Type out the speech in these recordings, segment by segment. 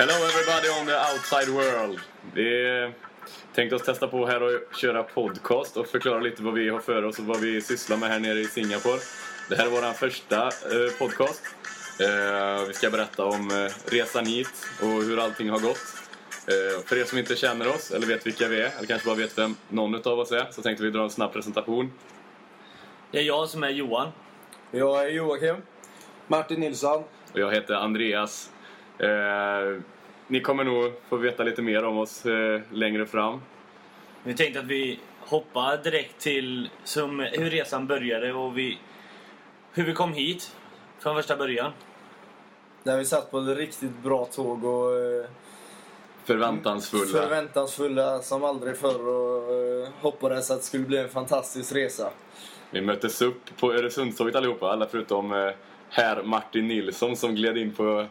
Hello everybody on the outside world. Vi tänkte oss testa på här och köra podcast och förklara lite vad vi har för oss och vad vi sysslar med här nere i Singapore. Det här är vår första eh, podcast. Eh, vi ska berätta om eh, resan hit och hur allting har gått. För er som inte känner oss eller vet vilka vi är, eller kanske bara vet vem någon av oss är, så tänkte vi dra en snabb presentation. Det är jag som är Johan. Jag är Joakim. Martin Nilsson. Och jag heter Andreas. Eh, ni kommer nog få veta lite mer om oss eh, längre fram. Vi tänkte att vi hoppar direkt till som, hur resan började och vi, hur vi kom hit från första början. Där vi satt på ett riktigt bra tåg och eh, Förväntansfulla. förväntansfulla som aldrig förr och eh, hoppades att det skulle bli en fantastisk resa. Vi möttes upp på Öresundståget allihopa, alla förutom eh, herr Martin Nilsson som gled in på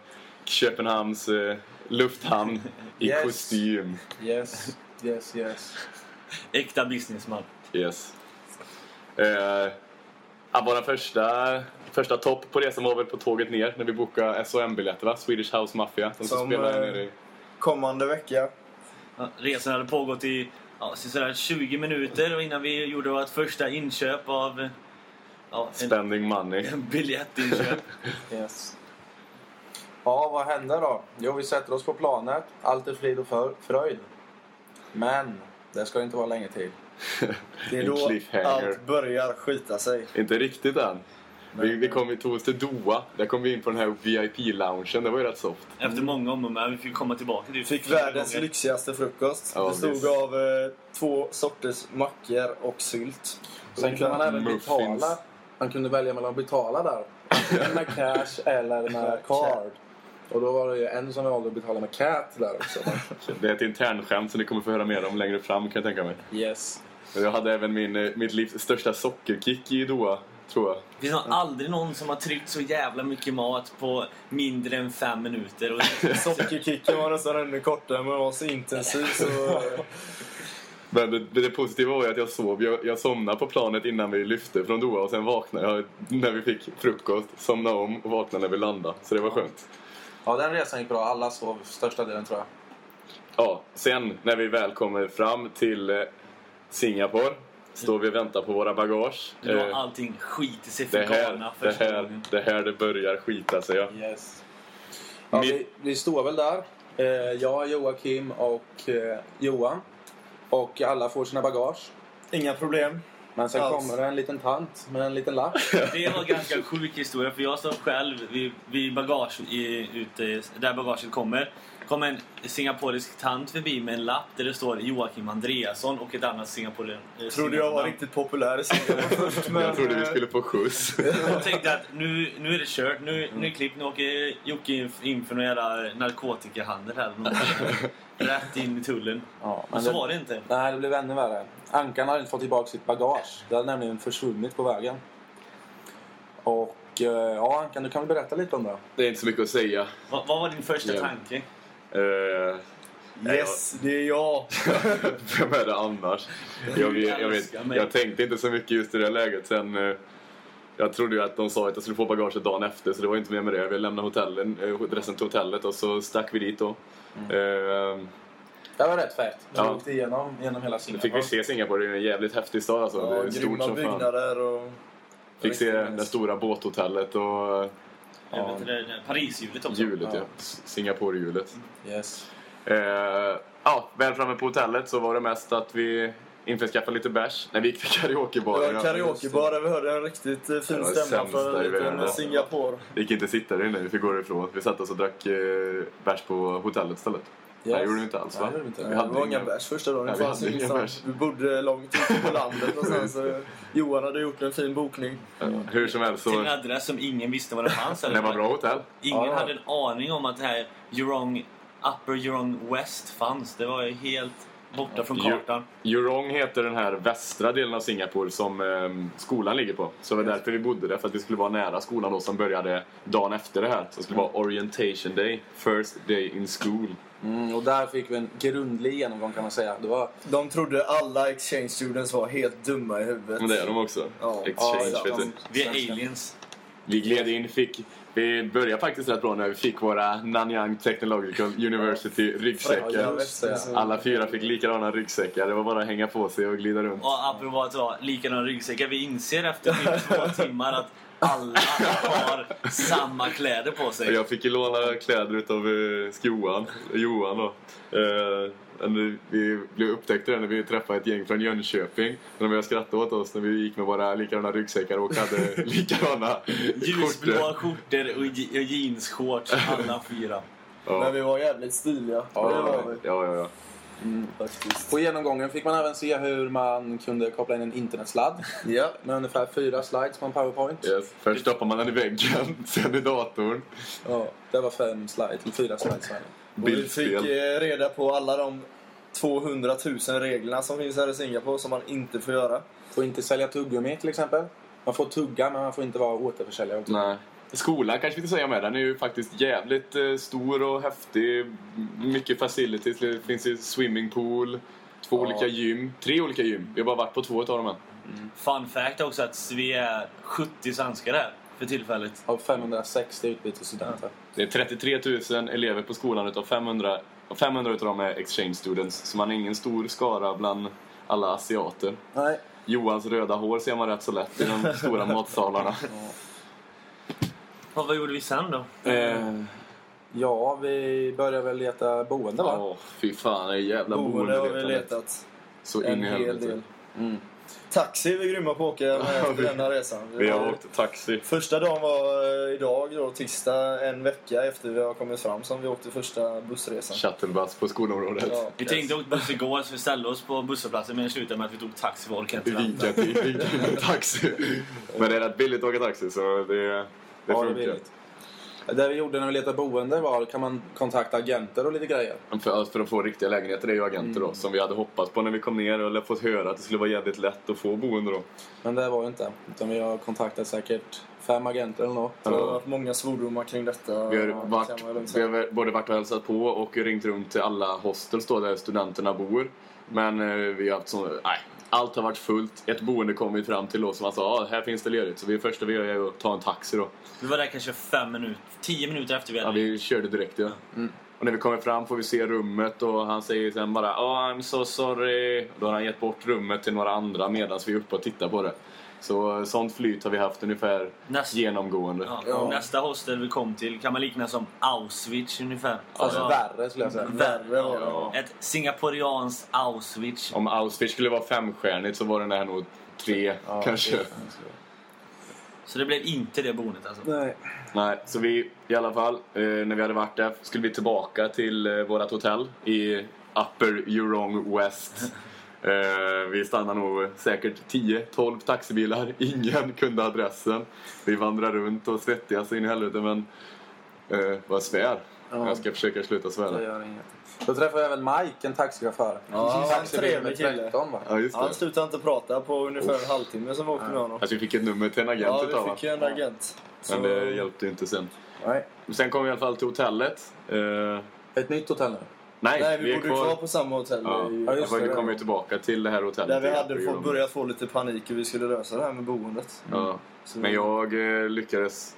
Köpenhamns eh, lufthamn i Yes. kostym. Yes, yes, yes. Äkta businessman. Yes. Eh, ja, våra första, första topp på resan var väl på tåget ner när vi bokade SOM-biljetter va? Swedish House Mafia. De som, Som, spelar eh, nere i... Kommande vecka. Ja, Resan hade pågått i ja, så sådär 20 minuter och innan vi gjorde vårt första inköp av eh, ja, en, Spending money. en biljettinköp. yes. Ja, vad hände då? Jo, vi sätter oss på planet. Allt är frid och för- fröjd. Men det ska inte vara länge till. Det är då allt börjar skita sig. Inte riktigt än. Vi, vi, kom, vi tog oss till Doha. Där kom vi in på den här VIP-loungen. Det var ju rätt soft. Efter många om och men vi fick komma tillbaka dit Fick världens gånger. lyxigaste frukost. Ja, det stod av eh, två sorters mackor och sylt. Sen kan man även Muffins. betala. Man kunde välja mellan att betala där. Med cash eller med card. Och då var det ju en som valde att betala med cat där också. Det är ett internskämt som ni kommer få höra mer om längre fram kan jag tänka mig. Yes. Och Jag hade även min, eh, mitt livs största sockerkick i Doha, tror jag. Det finns nog aldrig någon som har tryckt så jävla mycket mat på mindre än fem minuter. Och Sockerkicken var nästan ännu kortare men var så intensiv så... Men det, det positiva var ju att jag sov. Jag, jag somnade på planet innan vi lyfte från Doha och sen vaknade jag när vi fick frukost, somnade om och vaknade när vi landade. Så det var skönt. Ja, den resan gick bra. Alla sov största delen tror jag. Ja, sen när vi väl kommer fram till eh, Singapore står vi och väntar på våra bagage. då Eh, allting skiter sig det, för här, galna det, här, det här det börjar skita sig. Ja. Yes. Ja, vi, vi står väl där. Eh, jag, Joakim och Johan. Och alla får sina bagage. Inga problem. Men sen Alls. kommer det en liten tant med en liten lapp. Det var en ganska sjuk historia för jag står själv vid, vid bagage i, ute, där bagaget kommer. Kom en singaporisk tant förbi med en lapp där det står Joakim Andreasson och ett annat singapore, eh, Trodde jag var riktigt populär i Singapore först men... Jag trodde vi eh, skulle få skjuts. Jag tänkte att nu, nu är det kört. Nu, nu är klippt. Nu åker Jocke in för någon jävla narkotikahandel här. Rätt in i tullen. Ja, Men så var det inte. Nej, det blev ännu värre. Ankan hade inte fått tillbaka sitt bagage. Det hade nämligen försvunnit på vägen. Och eh, ja, Ankan, du kan väl berätta lite om det? Det är inte så mycket att säga. Vad, vad var din första Ja. tanke? Eh, Yes, det är jag. Vem är det annars? Jag, vet, jag, vet, jag tänkte inte så mycket just i det läget. Sen, eh, jag trodde ju att de sa att jag skulle få bagaget dagen efter, så det var inte mer med det. Vi lämnade hotellen, eh, adressen till hotellet och så stack vi dit då. Mm. Eh, Det var rätt fett. Vi Ja. åkte igenom, genom hela Singapore. fick vi se Singapore, det är en jävligt häftig stad alltså. det Ja, är stort som fan. byggnader och... Fick se det stora båthotellet och Jag Ja. det, det, Parishjulet också. hjulet, ja. Ja. Singapore-hjulet. Yes. Eh, ja, väl framme på hotellet så var det mest att vi införskaffade lite bärs när vi gick till Det karaokebaren. var en karaokebar där vi hörde en riktigt fin Det var stämma världen. liten Singapore. Vi gick inte sitta där inne, vi fick gå därifrån. Vi satt oss och drack eh, bärs på hotellet istället. Nej, det gjorde vi inte alls va? Nej, det gjorde vi inte. Vi Det hade var inga bärs första dagen. Nej, Det vi hade inga ingenstans. bärs. Vi bodde långt ute på landet någonstans. så Johan hade gjort en fin bokning. Ja, Hur som helst så... Till en adress som ingen visste var det fanns. Det var bra hotell. Ingen Ja. hade en aning om att det här Jurong, Upper Jurong West fanns. Det var ju helt borta från kartan. Jurong heter den här västra delen av Singapore som eh, skolan ligger på. Så det var därför vi bodde där, för att vi skulle vara nära skolan då som började dagen efter det här. Så det skulle vara orientation day, first day in school. Mm, och där fick vi en grundlig genomgång kan man säga. Det var De trodde alla exchange students var helt dumma i huvudet. Men det är de också. Ja. Exchange, Ja, vet de- du. Vi är aliens. Vi gled in, fick Vi började faktiskt rätt bra när vi fick våra Nanyang Technological University Ja, ryggsäckar. visst, det är så- Alla fyra fick likadana ryggsäckar. Det var bara att hänga på sig och glida runt. Och apropå att ha likadana ryggsäckar, vi inser efter typ två timmar att alla har samma kläder på sig. Jag fick ju låna kläder utav eh, Johan, Johan då. Eh, vi blev upptäckte det när vi träffade ett gäng från Jönköping. När de började skratta åt oss när vi gick med våra likadana ryggsäckar och hade likadana Ljusblåa skjortor. skjortor och je- och jeansshorts, alla fyra. Men Ja. vi var jävligt stiliga. Ja, det Ja, var vi ja, ja, ja. faktiskt. På genomgången fick man även se hur man kunde koppla in en internetsladd Ja. med ungefär fyra slides på en powerpoint. Yes. Först stoppar man den i väggen, sen i datorn. Ja, det var fem slides, fyra slides. Det. Och vi fick Bildspel. eh, reda på alla de 200 000 reglerna som finns här i Singapore som man inte får göra. Får inte sälja tuggummi till exempel. Man får tugga men man får inte vara återförsäljare. Nej. Skolan kanske vi ska säga med. Den är ju faktiskt jävligt eh, stor och häftig. Mycket facilities. Det finns ju swimmingpool, två Ja. olika gym. Tre olika gym. Vi har bara varit på två utav dem än. Fun fact är också att vi är 70 svenskar här för tillfället. Av 560 utbytesstudenter. Det är 33 000 elever på skolan utav 500. och 500 utav dem är exchange students. Så man är ingen stor skara bland alla asiater. Nej. Johans röda hår ser man rätt så lätt i de stora matsalarna. Och vad gjorde vi sen då? Eh, Ja, vi börjar väl leta boende va? Åh, fy fan. Det är jävla Boende har vi letat Så en in i hel helvete. del. Mm. Taxi är vi grymma på att åka med efter denna resan. Vi har var- åkt taxi. Första dagen var eh, idag, då, tisdag, en vecka efter vi har kommit fram som vi åkte första bussresan. Shuttlebuss på skolområdet. Ja, Vi tänkte åka buss igår så vi ställde oss på busshållplatsen men det slutade med att vi tog taxi vi orkade inte vänta. Taxi. Men det är rätt billigt att åka taxi så det, det Ja, det är funkar. billigt. Det vi gjorde när vi letade boende var kan man kontakta agenter och lite grejer. För, för att få riktiga lägenheter det är ju agenter då. Som vi hade hoppats på när vi kom ner och fått höra att det skulle vara jävligt lätt att få boende då. Men det var ju inte. Utan vi har kontaktat säkert fem agenter eller något. Så det har varit många svordomar kring detta. Vi har, Ja, varit, vi har både varit och hälsat på och ringt runt till alla hostels då där studenterna bor. Men eh, vi har haft så, nej, allt har varit fullt. Ett boende kom vi fram till då som han sa, ah, här finns det ledigt. Så det första vi gör är att ta en taxi då. Vi var där kanske fem minuter, tio minuter efter vi Ja, hade vi körde direkt ja. Och när vi kommer fram får vi se rummet och han säger sen bara oh, I'm so sorry. Då har han gett bort rummet till några andra medan vi är uppe och tittar på det. Så sånt flyt har vi haft ungefär Näst- genomgående. Ja, Ja. Nästa hostel vi kom till kan man likna som Auschwitz ungefär. Alltså Alltså, värre skulle jag säga. Värre. Ja. ett singaporianskt Auschwitz. Om Auschwitz skulle vara femstjärnigt så var den här nog tre Ja, kanske. det- Så det blev inte det boendet alltså. Nej. Nej, så vi i alla fall, eh, när vi hade varit där skulle vi tillbaka till eh, vårt hotell i Upper Jurong West. Eh, vi stannade nog säkert 10-12 taxibilar. Ingen kunde adressen. Vi vandrade runt och svettiga så in i helvete men eh, var svär. Ja. Jag ska försöka sluta Det svära. gör inget. Då träffade jag även Mike, en taxichaufför. Ja, en trevlig kille. 13 va? Ja, Han slutade inte prata på ungefär en halvtimme som vi åkte med honom. Alltså vi fick ett nummer till en agent Ja, utav vi fick en agent. Men Så- det hjälpte ju inte sen. Nej. Sen kom vi i alla fall till hotellet. Eh, Ett nytt hotell nu. Nej, Nej, vi är bodde kvar på samma hotell. Ja, i- Ja, just vi det. kom ju tillbaka till det här hotellet. Där vi hade Upper få, Jurong. börjat få lite panik hur vi skulle lösa det här med boendet. Ja. Så- Men jag eh, lyckades...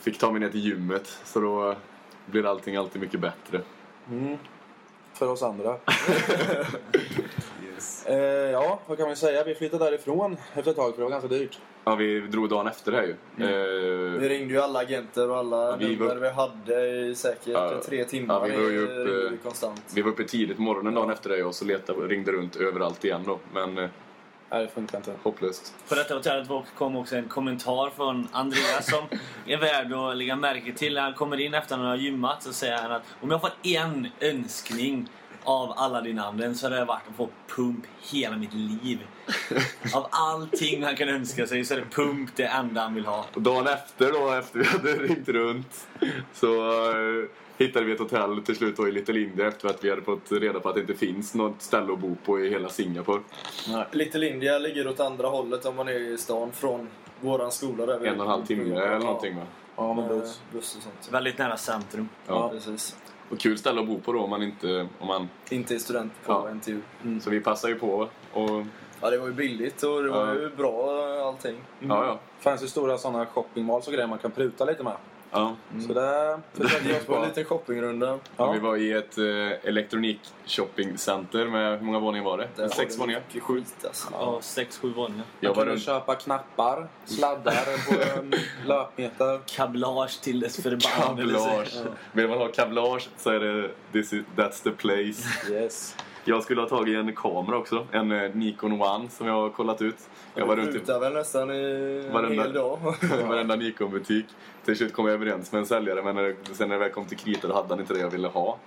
Fick ta mig ner till gymmet. Så då blir allting alltid mycket bättre. Mm. För oss andra. eh, ja, vad kan vi säga? Vi flyttade därifrån efter ett tag för det var ganska dyrt. Ja, vi drog dagen efter det här ju. Eh, Vi ringde ju alla agenter och alla vi var- nummer vi hade i säkert Ja. tre timmar. Ja, vi var ju Det uppe- konstant. vi var uppe tidigt på morgonen dagen efter det och så letade, ringde runt överallt igen då. Men eh, Nej, det funkar inte. hopplöst. På detta hotellet kom också en kommentar från Andreas som är värd att lägga märke till. När han kommer in efter att han har gymmat så säger han att om jag får en önskning av alla dina anden så hade det varit att få pump hela mitt liv. Av allting han kan önska sig så är det pump det enda han vill ha. Och dagen efter då, efter vi hade ringt runt, så eh, hittade vi ett hotell till slut då i Little India efter att vi hade fått reda på att det inte finns något ställe att bo på i hela Singapore. Little India ligger åt andra hållet om man är i stan från våran skola. Där En och en halv timme eller någonting va? Ja, med Med buss. buss och sånt. Väldigt nära centrum. Ja. Precis. Och kul ställe att bo på då om man inte... Om man, Inte är student på Ja. NTU. Så vi passar ju på och... Ja, det var ju billigt och det var Ja. ju bra allting. Ja, ja. Det fanns ju stora sådana shoppingmalls och grejer man kan pruta lite med. Ja. Så det försökte vi oss på en liten shoppingrunda. Och Vi Ja. var i ett eh, elektronik-shoppingcenter med, hur många våningar var det? Där Sex var det våningar? alltså. Ja, sex, sju våningar. Jag Man kunde runt, köpa knappar, sladdar på en löpmeter. Kablage till dess förbannelse. kablage. Vill man ha kablage så är det this is, that's the place. Yes. Jag skulle ha tagit en kamera också. En eh, Nikon One som jag har kollat ut. Jag var runt i väl nästan i en Varenda- hel dag. varenda Nikon-butik. Till slut kom jag överens med en säljare men när det, sen när det väl kom till krita då hade han inte det jag ville ha.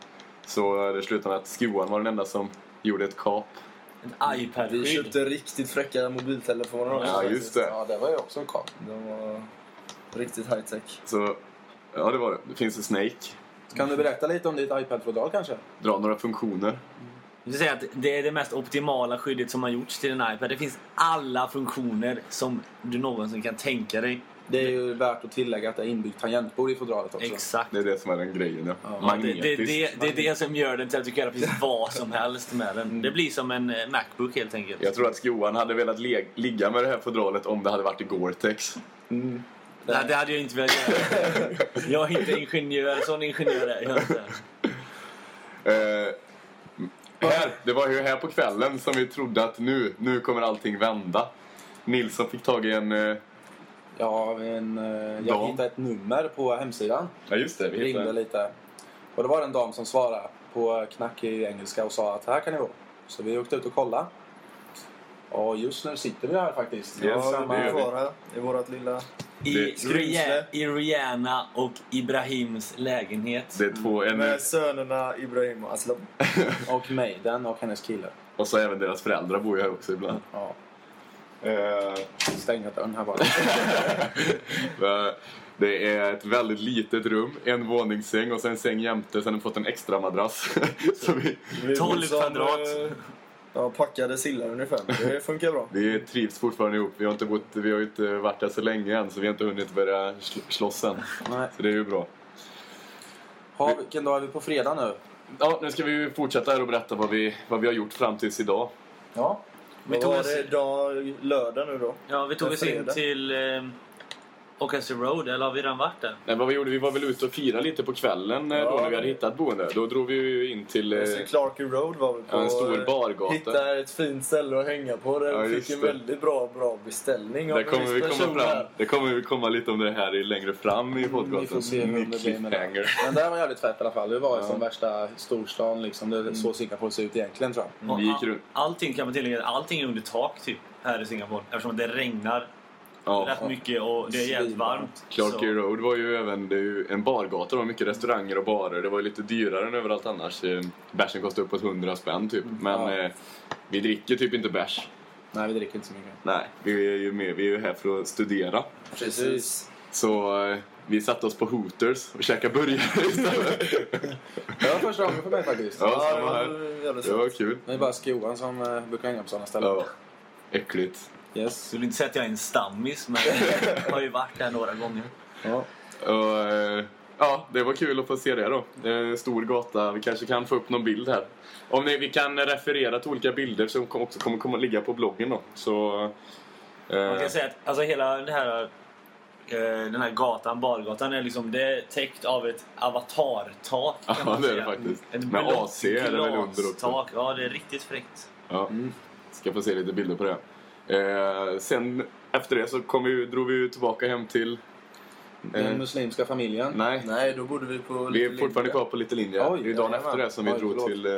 Så det slutade med att Skoan var den enda som gjorde ett kap. Ett Vi iPad-skydd. köpte riktigt fräcka mobiltelefoner också. Ja, just det. Ja, det var ju också en kap. De var riktigt high tech. Så ja, det var det. Det finns en Snake. Kan du berätta lite om ditt iPad-fodral kanske? Dra några funktioner. Jag vill säga att det är det mest optimala skyddet som har gjorts till en iPad. Det finns alla funktioner som du någonsin kan tänka dig. Det är ju värt att tillägga att det är inbyggt tangentbord i fodralet också. Exakt. Det är det som är den grejen. Ja. Ja, det, det, det, det är det som gör den till att du kan göra precis vad som helst med den. Det blir som en eh, Macbook helt enkelt. Jag tror att Skoan hade velat ligga med det här fodralet om det hade varit i Gore-Tex. Mm. Nej, det hade jag inte velat göra. Jag är inte ingenjör. Sån ingenjör är jag inte. Här, det var ju här på kvällen som vi trodde att nu, nu kommer allting vända. Nilsson fick tag i en... Eh, Ja, en, eh, jag Dam. hittade ett nummer på hemsidan. ja just det, vi Ringde hittade. lite. Och det var en dam som svarade på knackig engelska och sa att här kan ni gå. Så vi åkte ut och kollade. Och just nu sitter vi här faktiskt. Yes, Ja, det vi är kvar här i vårt lilla... I, Rihanna, I Rihanna och Ibrahims lägenhet. Det är två, en, Med sönerna Ibrahim och Aslam. Och Maiden och hennes kille. och så även deras föräldrar bor ju här också ibland. Ja. Eh, Stänger dörren här bara. Eh, Det är ett väldigt litet rum, en våningssäng och sen en säng jämte. Sen har vi fått en extra madrass. så vi, Vi 12 bor som, kvadrat. Ja, packade sillar ungefär. Det funkar bra. vi trivs fortfarande ihop. Vi har, inte bott, vi har ju inte varit där så länge än så vi har inte hunnit börja sl- slåss än. Nej. Så det är ju bra. Ha, vilken dag är vi på fredag nu? Ja, nu ska vi ju fortsätta här och berätta vad vi, vad vi har gjort fram tills idag. Ja. Vi Vad tog var oss, det idag, lördag nu då? ja, vi tog oss in till eh, Ocasio Road, eller har vi redan varit där? Nej, vad vi gjorde, vi var väl ute och firade lite på kvällen eh, då Ja. när vi hade hittat boende. Då drog vi ju in till eh, Clarky Road var vi på. en stor eh, bargata. Hittade ett fint ställe att hänga på. Där Ja, vi fick en det. väldigt bra, bra beställning av en kommer vi komma fram. här. Det kommer vi komma lite om det här i längre fram i Vi podcasten. får se hur det blir med det. Men det här var jävligt fett i alla fall. Det var ju Ja. som värsta storstan liksom. Det är så Singapore ser ut egentligen tror jag. Och Vi gick all- runt. Allting kan man tillägga, allting är under tak typ här i Singapore. Eftersom det regnar Ja. rätt mycket och det är jävligt varmt. Clarky Så- Road var ju även det är ju en bargata. Det var mycket restauranger och barer. Det var ju lite dyrare än överallt annars. Eh, Bärsen kostade uppåt 100 spänn typ. Men Ja. eh, vi dricker typ inte bärs. Nej, vi dricker inte så mycket. Nej, vi är ju med. Vi är ju här för att studera. Precis. Så eh, vi satte oss på Hooters och käkade burgare istället. Det var första gången för mig faktiskt. Ja, Ja, samma det var Det var kul. Det är bara Skoan som uh, brukar hänga på sådana ställen. Ja. Äckligt. Yes. Skulle inte säga att jag är en stammis, men jag har ju varit där några gånger. Ja. Och, eh, ja, det var kul att få se det då. Det är en stor gata. Vi kanske kan få upp någon bild här. Om ni, vi kan referera till olika bilder som också kommer komma ligga på bloggen då. Så... eh, Man kan säga att alltså, hela det här, eh, den här gatan, bargatan, är liksom, det är täckt av ett avatartak. Ja, det är säga. det faktiskt. Ett Med AC är det väl under också. glastak. Ja, det är riktigt fräckt. Ja, Mm. ska få se lite bilder på det. Eh, sen efter det så kom vi, drog vi tillbaka hem till... Den Eh, muslimska familjen. nej, Nej, då bodde vi på vi är fortfarande kvar på Little India. Oj, det är dagen jajamän. efter det som vi Oj, drog förlåt. till eh,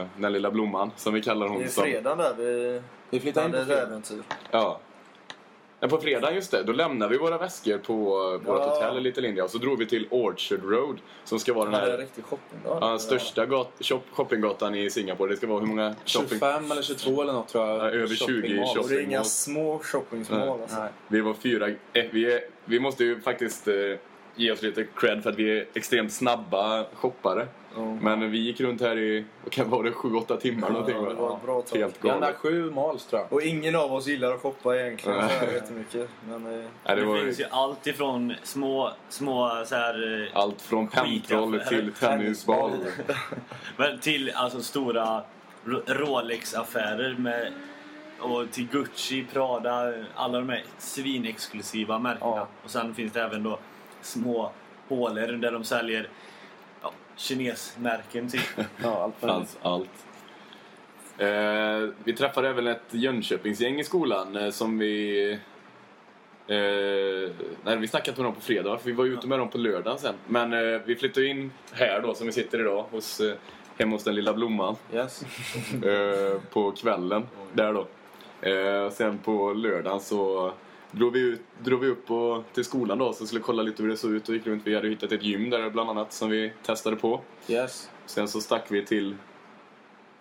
eh, den lilla blomman som vi kallar Det hon är som... fredagen där vi Vi flyttade in på äventyr. Ja. Men på fredagen just det, då lämnade vi våra väskor på eh, vårt Ja. hotell i Little India och så drog vi till Orchard Road som ska vara den här riktig shoppingdag. ja, största gat, shop, shoppinggatan i Singapore. Det ska vara hur många shopping... 25 eller 22 eller något tror jag. Ja, över 20 Shoppingmall. Och det är inga små shoppingsmål Nej. alltså. Vi var fyra... Eh, vi, är, vi måste ju faktiskt eh, ge oss lite cred för att vi är extremt snabba shoppare. Ja. Men vi gick runt här i, vad kan vara det, 7-8 timmar någonting Ja, det var bra tag. Helt Gärna galet. sju mals tror jag. Och ingen av oss gillar att shoppa egentligen så här jättemycket. Men eh, Nej, Det, det var finns ju allt ifrån små, små så här, eh, allt från pentroll till tennisboll. men till alltså stora Ro- Rolex-affärer med och till Gucci, Prada, alla de här svinexklusiva märkena. Ja. Och sen finns det även då små hålor där de säljer ja, kinesmärken typ. Ja, allt fanns allt. Eh, vi träffade även ett Jönköpingsgäng i skolan eh, som vi... Eh, nej, vi snackade med dem på fredag, för vi var ute med dem på lördagen sen. Men eh, vi flyttade in här då, som vi sitter idag, hos, eh, hemma hos den lilla blomman. Yes. eh, på kvällen där då. Eh, och sen på lördagen så drog vi, ut, drog vi upp på, till skolan då så skulle kolla lite hur det såg ut och gick runt. Vi hade hittat ett gym där bland annat som vi testade på. yes. Sen så stack vi till,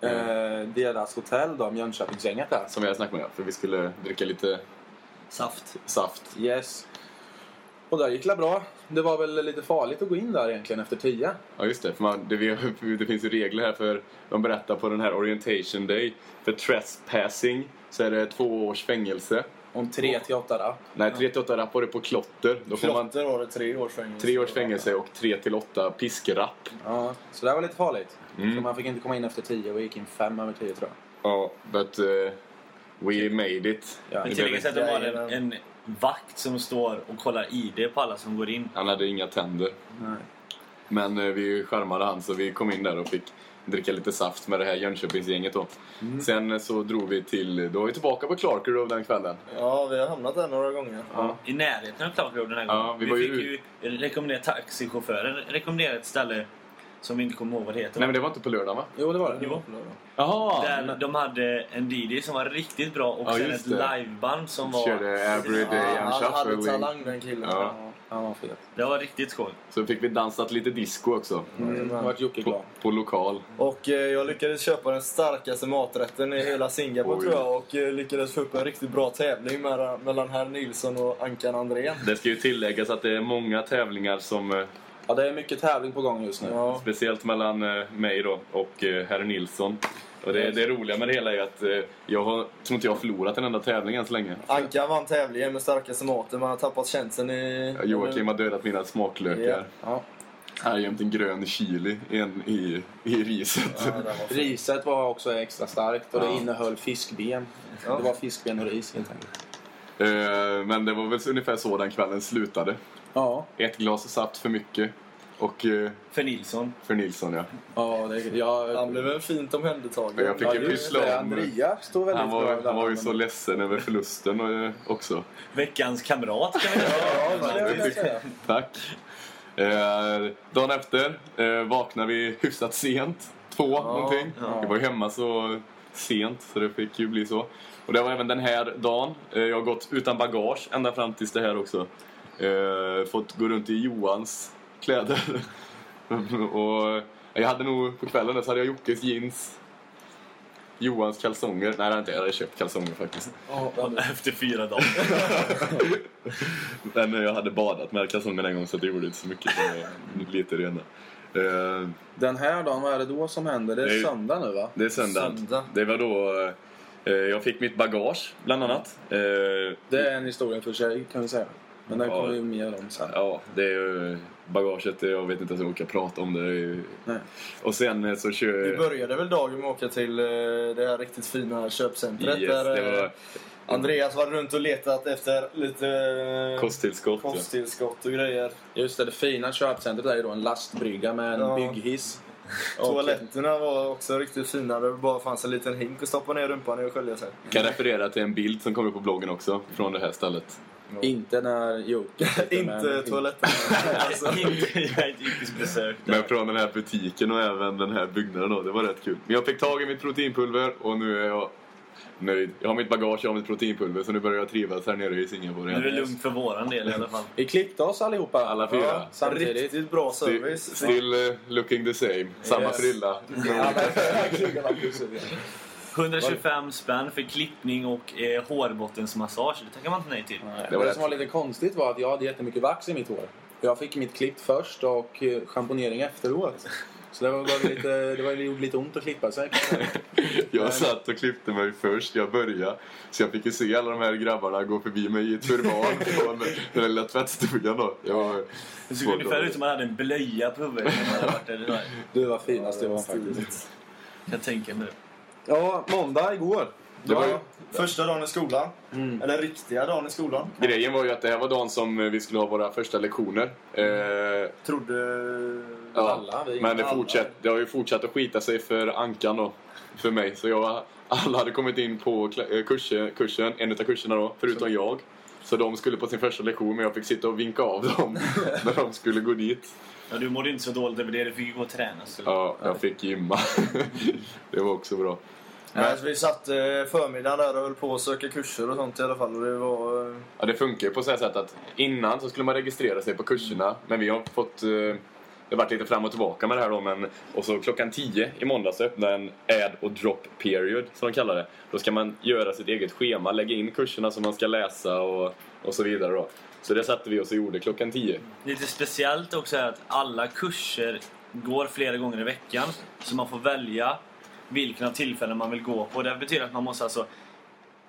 Eh, deras hotell då, Jönköpingsgänget där. som vi hade snackat med, för vi skulle dricka lite Saft. saft. Yes. Och där gick det bra. Det var väl lite farligt att gå in där egentligen efter tio. Ja just det, för man, det, det finns ju regler här för de berättar på den här orientation day. För trespassing så är det två års fängelse. Om tre till åtta rapp. Nej, 3 till 8 rapp var det på klotter. Då får man Klotter var det tre års fängelse. tre års fängelse och 3 till 8 piskrapp. Ja, så det var lite farligt. Mm. Så man fick inte komma in efter tio och vi gick in fem över tio tror jag. Ja, but uh, we made it. Ja. Men tilläggas att de har en, en vakt som står och kollar ID på alla som går in. Han hade inga tänder. Nej. Men eh, vi charmade han så vi kom in där och fick dricka lite saft med det här Jönköpingsgänget då. Sen eh, så drog vi till, då var vi tillbaka på Clark Grove den kvällen. Ja, vi har hamnat där några gånger. Ja. I närheten av Clark Road den här Ja, gången. vi vi var fick ju ju rekommendera taxichauffören rekommendera ett ställe som vi inte kommer ihåg vad det heter. Nej men det var inte på lördagen va? Jo, det var det. Jo. Jaha! Där de hade en DJ som var riktigt bra och Ja, sen ett det. liveband som var... Körde Everyday Ja, and han hade talang den killen. Ja. Ja, han var fet. Det var riktigt skoj. Så fick vi dansat lite disco också. Mm, då vart Jocke På, glad. på lokal. Och eh, jag lyckades köpa den starkaste maträtten i hela Singapore Oj. tror jag. Och eh, lyckades få upp en riktigt bra tävling mellan, mellan herr Nilsson och Ankan Andrén. Det ska ju tilläggas att det är många tävlingar som eh, Ja, det är mycket tävling på gång just nu. Ja. Speciellt mellan eh, mig då och eh, herr Nilsson. Och det, det roliga med det hela är att eh, jag har, tror inte jag har förlorat en enda tävling än så länge. Ankan vann tävlingen med starkaste maten. Man har tappat känseln i... Joakim har dödat mina smaklökar. Ja. Ja. Här jämte en grön chili en i, i riset. Ja, det var Riset var också extra starkt och det Ja. innehöll fiskben. Ja. Det var fiskben och ris helt enkelt. Eh, men det var väl ungefär så den kvällen slutade. Ja, Ett glas saft för mycket. Och eh, För Nilsson. för Nilsson ja. ja, det, ja, Han blev väl fint omhändertagen. Jag fick ja pyssla det. om. Andreas stod väldigt Han bra var, där. han var ju så ledsen över förlusten och, eh, också. Veckans kamrat kan vi säga. Ja, jag säga. Tack. Eh, dagen efter eh, vaknade vi hyfsat sent. Två någonting. ja. Vi var ju hemma så sent så det fick ju bli så. Och det var även den här dagen. Eh, jag har gått utan bagage ända fram tills det här också. Eh, fått gå runt i Johans kläder. och jag hade nog på kvällen så hade jag Jockes jeans. Johans kalsonger. Nej det hade inte. Jag hade köpt kalsonger faktiskt. Efter fyra dagar. Men jag hade badat med kalsongerna en gång så det gjorde inte så mycket. Lite rena. Eh, Den här dagen, vad är det då som händer? Det är Det är- söndag nu va? Det är söndag. Söndag. Det var då eh, jag fick mitt bagage bland annat. Eh, Det är en historia för sig kan vi säga. Men den Ja. kommer vi mer om sen. ja, det är ju bagaget. Jag vet inte ens om jag orkar prata om det. Nej. Och sen så Vi kör... började väl dagen med att åka till eh, det här riktigt fina köpcentret. Yes, där det eh, var Andreas var runt och letat efter lite eh, kosttillskott. ja. kosttillskott och grejer. Just det, det fina köpcentret är ju då en lastbrygga med en Ja. bygghiss. Toaletterna var också riktigt fina. Det bara fanns en liten hink att stoppa ner rumpan i och skölja sig. Kan referera till en bild som kommer på bloggen också från det här stället. Inte när Jocke Inte en- toaletterna. alltså. Inte yrkesbesök där. Men från den här butiken och även den här byggnaden då. Det var rätt kul. Men jag fick tag i mitt proteinpulver och nu är jag nöjd. Jag har mitt bagage, jag har mitt proteinpulver så nu börjar jag trivas här nere i Singapore Nu är det lugnt för våran del i alla fall. Vi klippte oss allihopa. Alla fyra. Ja, Samtidigt. Riktigt bra Still, service. still eh, looking the same. Samma Yes. frilla. Alla 125 spänn för klippning och eh, hårbottensmassage. Det tackar man inte nej till. Det Det, var det rätt. som var lite konstigt var att jag hade jättemycket vax i mitt hår. Jag fick mitt klippt först och eh, schamponering efteråt. Så det var, var lite, det var, gjorde lite ont att klippa sig. Jag satt och klippte mig först, jag började. Så jag fick ju se alla de här grabbarna gå förbi mig i turban från den lilla tvättstugan då. Jag Det såg ungefär ut som man hade en blöja på huvudet. där. Du var finast det var faktiskt. Kan jag tänka mig det. Ja, måndag igår. Det var ju, Första dagen i skolan. Mm. Eller riktiga dagen i skolan. grejen var ju att det här var dagen som vi skulle ha våra första lektioner. Eh, Trodde... ja, Alla, vi- men det, fortsatt, det har ju fortsatt att skita sig för Ankan då. För mig. Så jag, alla hade kommit in på kursen, kursen, en av kurserna då, förutom jag. Så de skulle på sin första lektion, men jag fick sitta och vinka av dem när de skulle gå dit. Ja, du mådde inte så dåligt över det. Du fick ju gå och träna. Så. Ja, jag fick gymma. det var också bra. Nej, så vi satt eh, förmiddagen där och höll på att söka kurser och sånt i alla fall. Och det var... eh, Ja, det funkar ju på så sätt att innan så skulle man registrera sig på kurserna. Men vi har fått... Eh, det har varit lite fram och tillbaka med det här då. Men, och så klockan 10 i måndag så öppnar en add och drop period, som de kallar det. Då ska man göra sitt eget schema, lägga in kurserna som man ska läsa och, och så vidare då. Så det satte vi oss och gjorde klockan 10. Lite speciellt också är att alla kurser går flera gånger i veckan. Så man får välja vilken av tillfällen man vill gå på. Det betyder att man måste alltså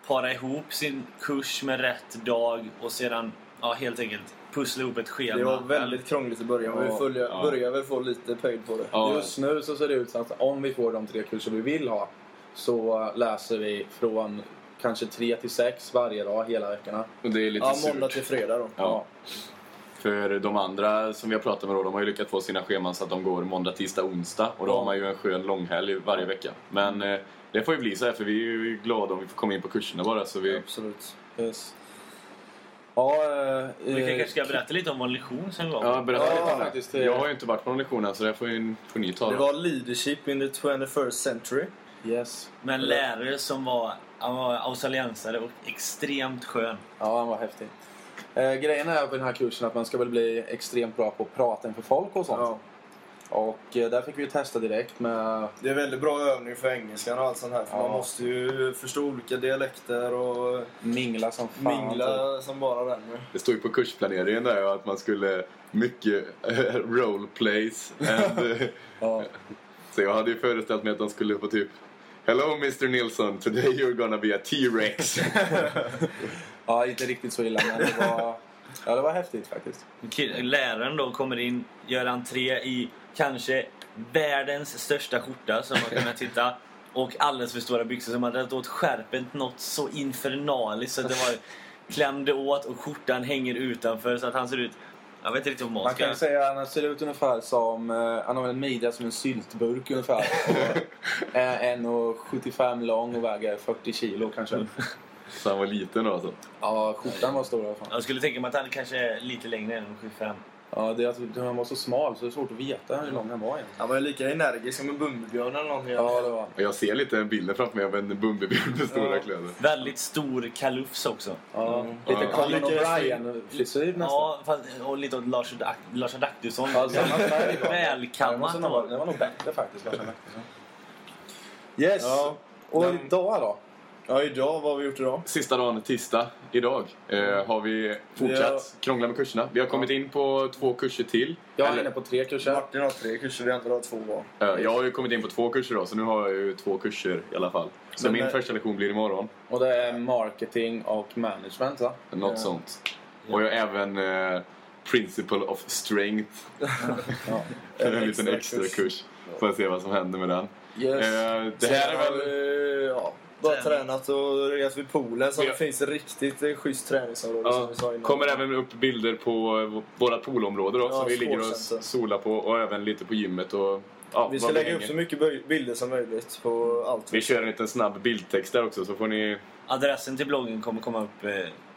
para ihop sin kurs med rätt dag och sedan ja, helt enkelt pussla ihop ett schema. Det var väldigt krångligt i början, men vi följer, ja. börjar väl få lite pöjd på det. Ja, Just nu så ser det ut som att om vi får de tre kurser vi vill ha så läser vi från kanske tre till sex varje dag hela veckorna. och det är lite Ja, surt. måndag till fredag då. Ja. För de andra som vi har pratat med då, de har ju lyckats få sina scheman så att de går måndag, tisdag, onsdag. Och då Ja. har man ju en skön långhelg varje vecka. Men eh, det får ju bli så här för vi är ju glada om vi får komma in på kurserna bara. Så vi, Absolut. Yes. Ja, eh, Vi eh, kanske ska berätta lite om vår lektion som var. ja, berätta Ja, lite faktiskt. Jag har ju inte varit på någon lektion än så det får, ju, får ni ta. Det var Leadership in the 21st century. Yes. Med en lärare som var, han var australiensare och extremt skön. Ja, han var häftig. Eh, grejen är på den här kursen att man ska väl bli extremt bra på att prata inför folk och sånt. Ja. Och eh, där fick vi testa direkt med... Det är väldigt bra övning för engelskan och allt sånt här. För Ja. man måste ju förstå olika dialekter och Mingla som fan. typ. mingla som bara den. Det står ju på kursplaneringen där att man skulle mycket eh, roleplays. And, Ja. så jag hade ju föreställt mig att de skulle få typ Hello Mr Nilsson, today you're gonna be a T-Rex. ja, inte riktigt så illa men det var... Ja, det var häftigt faktiskt. Läraren då kommer in, gör entré i kanske världens största skjorta som man kunnat titta. Och alldeles för stora byxor som hade åt skärpet något så infernaliskt så det var klämde åt och skjortan hänger utanför så att han ser ut... Jag vet inte riktigt vad man Man ska... kan ju säga att han ser ut ungefär som... Eh, han har en midja som en syltburk ungefär. Och är 1,75 lång och väger 40 kilo kanske. Så han var liten då alltså. Ja, skjortan var stor i alla fall. Jag skulle tänka mig att han kanske är lite längre än 75. Ja, det är att han var så smal så det är svårt att veta hur lång han var egentligen. Han var ju lika energisk som en Bumbibjörn eller någonting. Ja, det var Och jag ser lite bilden framför mig av en Bumbibjörn med stora Ja. kläder. Väldigt stor kalufs också. Ja, Mm. lite Lika O'Brien-frisyr nästan. Ja, fast, och lite åt Lars, Lars Adaktusson. Ja, Välkammat. Det var nog bättre faktiskt. Lars Adaktusson. Yes! Ja. Och idag då? Ja, idag, vad har vi gjort idag? Sista dagen, tisdag, idag, eh, har vi fortsatt krångla med kurserna. Vi har kommit in på två kurser till. Jag är inne på tre kurser. Martin har tre kurser, vi andra har två var. Eh, Jag har ju kommit in på två kurser då, så nu har jag ju två kurser i alla fall. Så Men, min eh, första lektion blir imorgon. Och det är marketing och management va? Något Ja. sånt. Och jag har även eh, Principle of Strength. Ja. en, En liten extra kurs. kurs. Får jag se vad som händer med den. Yes. Eh, det här är har väl... vi, ja, bara Tränat. tränat och legat vid poolen så Ja. det finns riktigt eh, schysst träningsområde som Ja, vi sa innan. kommer även upp bilder på eh, våra poolområde då, Ja, som vi ligger och solar på. Och även lite på gymmet. Och, ja, Vi ska lägga hänger. upp så mycket bilder som möjligt på allt. Vi kör en liten snabb bildtext där också, så får ni... Adressen till bloggen kommer komma upp eh,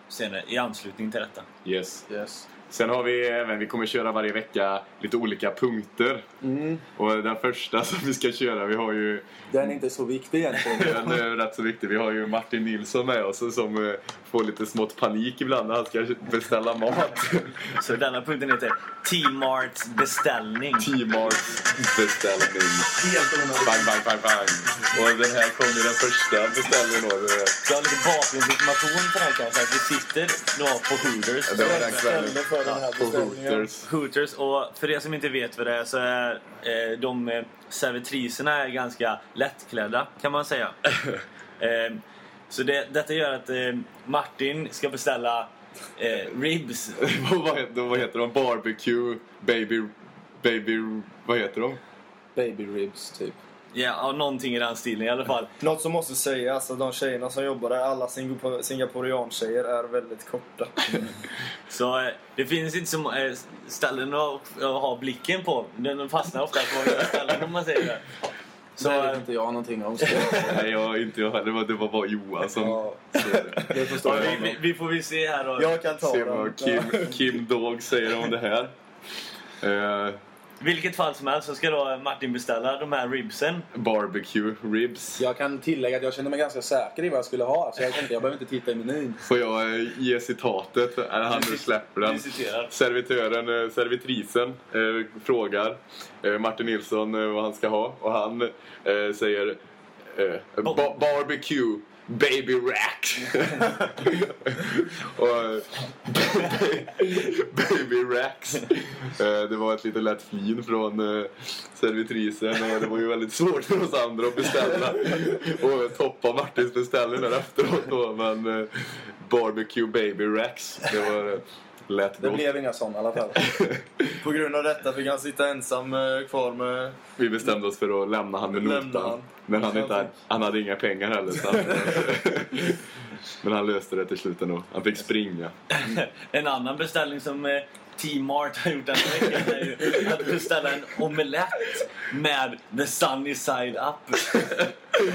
senare i anslutning till detta. Yes. yes. Sen har vi även, vi kommer köra varje vecka lite olika punkter. Mm. Och den första som vi ska köra, vi har ju Den är inte så viktig egentligen. Den är rätt så viktig. Vi har ju Martin Nilsson med oss som eh, får lite smått panik ibland när han ska beställa mat. Så denna punkten heter T-Marts beställning. T-Marts beställning. Helt onödigt. Bang, bang, bang, bang. Och den här kom ju den första beställningen då. Det- Jag har lite bakgrundsinformation på det här kanske. Att vi sitter då på Hooters. Det var den kvällen. För den här beställningen. Hooters. Hooters och för er som inte vet vad det är så är eh, de eh, servitriserna är ganska lättklädda kan man säga. eh, så det, detta gör att eh, Martin ska beställa eh, ribs. vad, heter, vad heter de? Barbecue, baby... Baby... Vad heter de? Baby ribs typ. Ja, någonting i den stilen i alla fall. Något som måste sägas, att de tjejerna som jobbar där, alla singapo- singaporian-tjejer är väldigt korta. Så eh, det finns inte så må- eh, ställen att, ha blicken på. Den fastnar ofta på ställen om man säger det. Så det eh, vet inte jag någonting om. Så Nej, jag, inte jag heller. Det var, det var bara Johan som... Ja, det förstår ja, jag. vi, vi, får vi se här då. jag kan ta Se den. vad Kim, Kim Dog säger om det här. Eh, vilket fall som helst så ska då Martin beställa de här ribsen. barbecue ribs. Jag kan tillägga att jag känner mig ganska säker i vad jag skulle ha. Så jag, tänkte, jag behöver inte titta i menyn. Får jag eh, ge citatet? Är han nu släpper den. Servitören, eh, servitrisen, eh, frågar eh, Martin Nilsson eh, vad han ska ha och han eh, säger eh, ba- barbecue baby rack. och, eh, baby racks. Eh, det var ett lite lätt flin från eh, servitrisen och det var ju väldigt svårt för oss andra att beställa och toppa Martins beställning där efteråt då men eh, barbecue baby racks det var eh, lätt Det gott. blev inga sådana i alla fall. På grund av detta fick han sitta ensam eh, kvar med... Vi bestämde oss för att lämna han med Lämna notan. han. Men han, inte, hade- han hade inga pengar heller. Så han, men han löste det till slut ändå. Han fick springa. En annan beställning som eh, T-Mart har gjort den här veckan är ju att beställa en omelett med the sunny side up.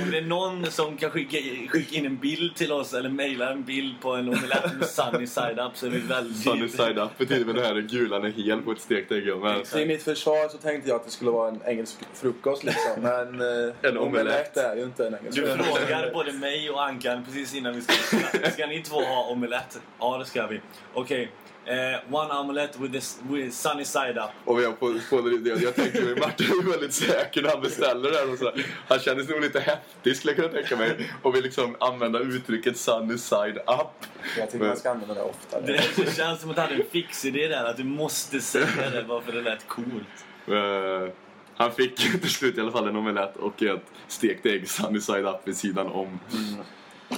Om det är någon som kan skicka, skicka in en bild till oss eller mejla en bild på en omelett med sunny side up så är vi väldigt... Sunny side up betyder väl det här att gulan är hel på ett stekt ägg. Men Så I mitt försvar så tänkte jag att det skulle vara en engelsk frukost liksom. Men eh, En omelett. är ju inte en engelsk Du frukost. frågar både mig och Ankan precis innan vi ska Ska ni två ha omelett? Ja, det ska vi. Okej. Eh, one omelette with, this, with sunny side up. Och vi har på, på det, jag tänker mig Martin är väldigt säker när han beställer det här. Och så, han känner sig nog lite häftig skulle jag kunna tänka mig. Och vill liksom använda uttrycket sunny side up. Jag tycker man ska använda det oftare. Det, det känns som att du hade en fixidé där, att du måste säga det bara för det lät coolt. Eh, han fick till slut i alla fall en omelett och ett stekt ägg sunny side up vid sidan om.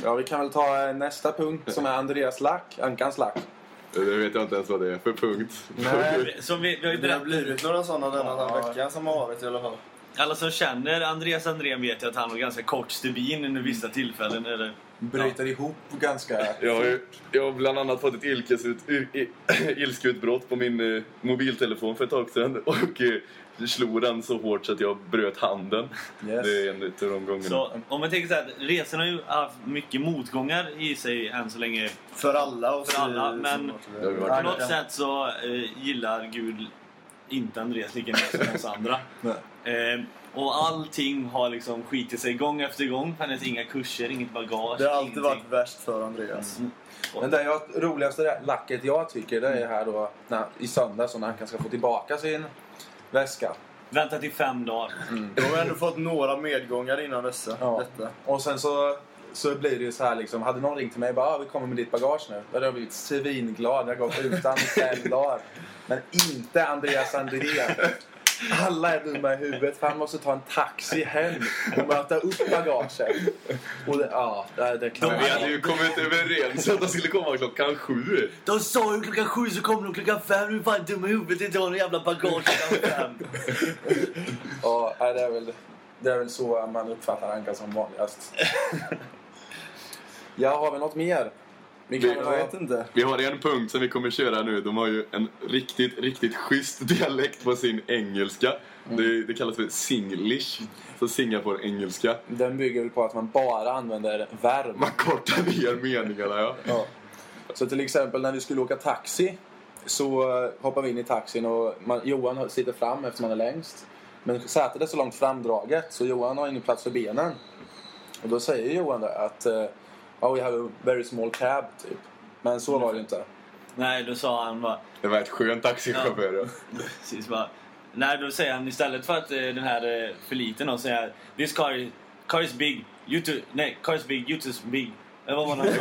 Ja, vi kan väl ta eh, nästa punkt som är Andreas lack, Ankans lack. Det vet jag inte ens vad det är för punkt. Nej. Som vi, vi har ju Det har berättat, blivit några sådana denna Ja. veckan som har varit i alla fall. alla som känner Andreas Andrén vet ju att han har ganska kort stubin under vissa tillfällen. Eller, Bryter ihop ganska Jag har, ju, jag har bland annat fått ett ilkesut, il, il, ilskeutbrott på min eh, mobiltelefon för ett tag sedan. Och eh, slog den så hårt så att jag bröt handen. Yes. Det är en utav de gångerna. så om man tänker så här, resan har ju haft mycket motgångar i sig än så länge. För alla. Och För alla, men- På något sätt så eh, gillar Gud inte Andreas lika mycket som oss andra. Eh, och allting har liksom skitit sig gång efter gång. Han har inga kurser, inget bagage, Det har alltid ingenting. varit värst för Andreas. Men det jag, roligaste lacket jag tycker det är här då när, i söndag så när Ankan ska få tillbaka sin väska. Vänta till fem dagar. Då har vi ändå fått några medgångar innan dessa. Ja. Detta. Och sen så, så blir det ju så här liksom, hade någon ringt till mig och bara ah, vi kommer med ditt bagage nu. Då hade jag blivit svinglad. Jag har gått utan fem dagar. Men inte Andreas Andrén. Alla är dumma i huvudet för han måste ta en taxi hem och möta upp bagaget. Och det, ja, det, är- det klart. Vi hade ju kommit överens om att de skulle komma klockan sju. De sa ju klockan sju så kommer de klockan fem. Du är fan dum i huvudet. Inte har någon jävla bagage klockan fem. Ja, det, är väl, det är väl så man uppfattar Anka som vanligast. Ja, har vi något mer? Vi Vi- ha- vet inte. Vi har en punkt som vi kommer köra nu. De har ju en riktigt, riktigt schysst dialekt på sin engelska. Det, det kallas för singlish. Så Singapore-engelska. Den bygger väl på att man bara använder verb. Man kortar ner meningarna ja. Ja. Så till exempel när vi skulle åka taxi så eh, hoppar vi in i taxin och man, Johan sitter fram eftersom han är längst. Men sätet är så långt framdraget så Johan har ingen plats för benen. Och då säger Johan att eh, oh, we have a very small cab typ. Men så var det ju inte. Nej, då sa han bara... Det var ett skönt taxichaufför. Ja. Precis, bara nej, då säger han istället för att eh, den här eh, för liten då säger This car is, car is big. You too, nej, car is big, you too big. Var det han sa?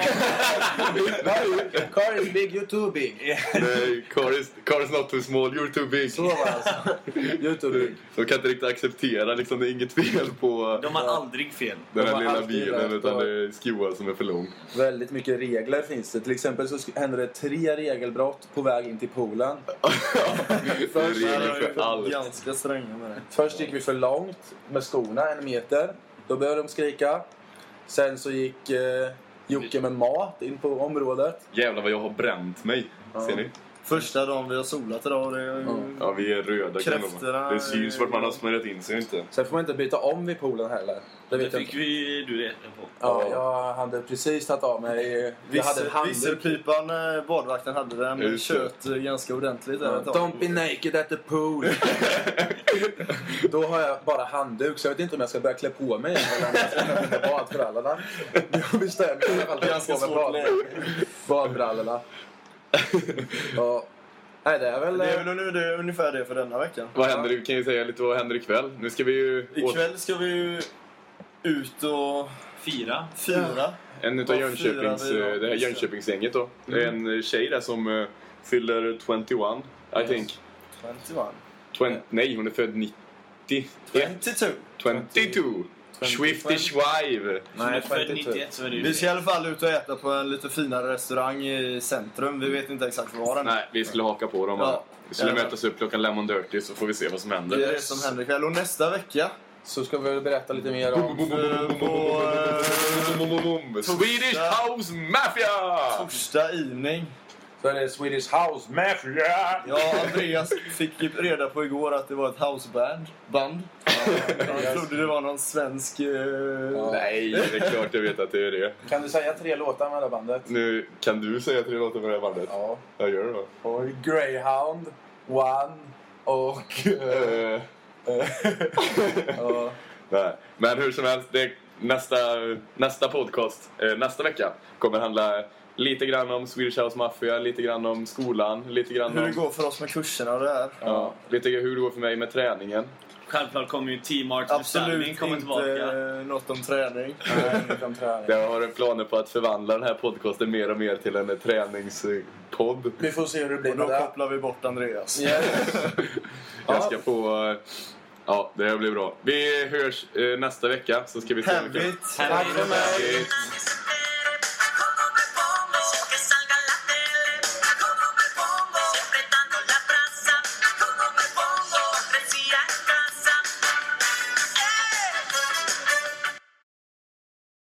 Car is big, you too big. Nej, car is, car is not too small, you're too big. Så var det alltså. You too big. De kan inte riktigt acceptera liksom, det är inget fel på De har aldrig fel. den de här har lilla alltid bilen rätt utan det är skruvar som är för lång. Väldigt mycket regler finns det. Till exempel så sk- hände det tre regelbrott på väg in till poolen. Det är regler för allt. Ganska stränga med det. Först gick vi för långt med skorna, en meter. Då började de skrika. Sen så gick eh, Jocke med mat in på området. Jävlar vad jag har bränt mig. Ser ni? Första dagen vi har solat idag. Det är. Ja, vi är röda Kräftorna. Det syns vart man har smörjat in sig inte. Sen får man inte byta om vid poolen heller. Det Det fick inte. vi du reda på. Ja, jag hade precis tagit av mig... Visselpipan, eh, badvakten hade den, Just kött eh, ganska ordentligt där. Don't be naked at the pool. Då har jag bara handduk så jag vet inte om jag ska börja klä på mig igen eller om jag ska ta på mig badbrallorna. Jag bestämmer mig i alla fall för att Ganska ta på mig svårt läge. badbrallorna. Ja. Nej, det är väl... Det är väl nu det är ungefär det för denna veckan. Vad händer, vi kan ju säga lite vad händer ikväll. Nu ska vi ju... Ikväll ska vi ju ut och Fyra. fira. En utav Jönköpings, eh, det här Jönköpingsgänget då. Det är en eh, tjej där som eh, fyller 21, I think. 21. 20, nej, hon är född 90. 22. 22. Swifty Schwive. Är Nej, född 52. 91 så är det ju Vi ska i alla fall ut och äta på en lite finare restaurang i centrum. Vi vet inte exakt var den Nej, vi skulle haka på dem. Ja. Vi skulle Ja. mötas upp klockan Lemon Dirty så får vi se vad som händer. Det är det som händer ikväll. Och nästa vecka Så ska vi berätta lite mer om... eh, eh, Swedish House Mafia! torsdag evening. Så är det Swedish House Mafia! Ja, Andreas fick ju reda på igår att det var ett houseband. Band. Han trodde det var någon svensk... eh, Nej, det är klart jag vet att det är det. Kan du säga tre låtar med det här bandet? Nu, kan du säga tre låtar med det här bandet? Ja. Jag gör det då. Och Greyhound, One och... Eh, ja. Nej. Men hur som helst, det är nästa, nästa podcast nästa vecka kommer handla lite grann om Swedish House Mafia, lite grann om skolan, lite grann Hur det om... går för oss med kurserna och det här. Ja, lite hur det går för mig med träningen. Självklart kommer ju Team Arts Absolut inte tillbaka. något om träning. Nej, inte om träning. Jag har planer på att förvandla den här podcasten mer och mer till en träningspodd. Vi får se hur det blir Och då det. kopplar vi bort Andreas. Yes. Jag ska få... Ja, det här blir bra. Vi hörs eh, nästa vecka så ska vi se om vi kan-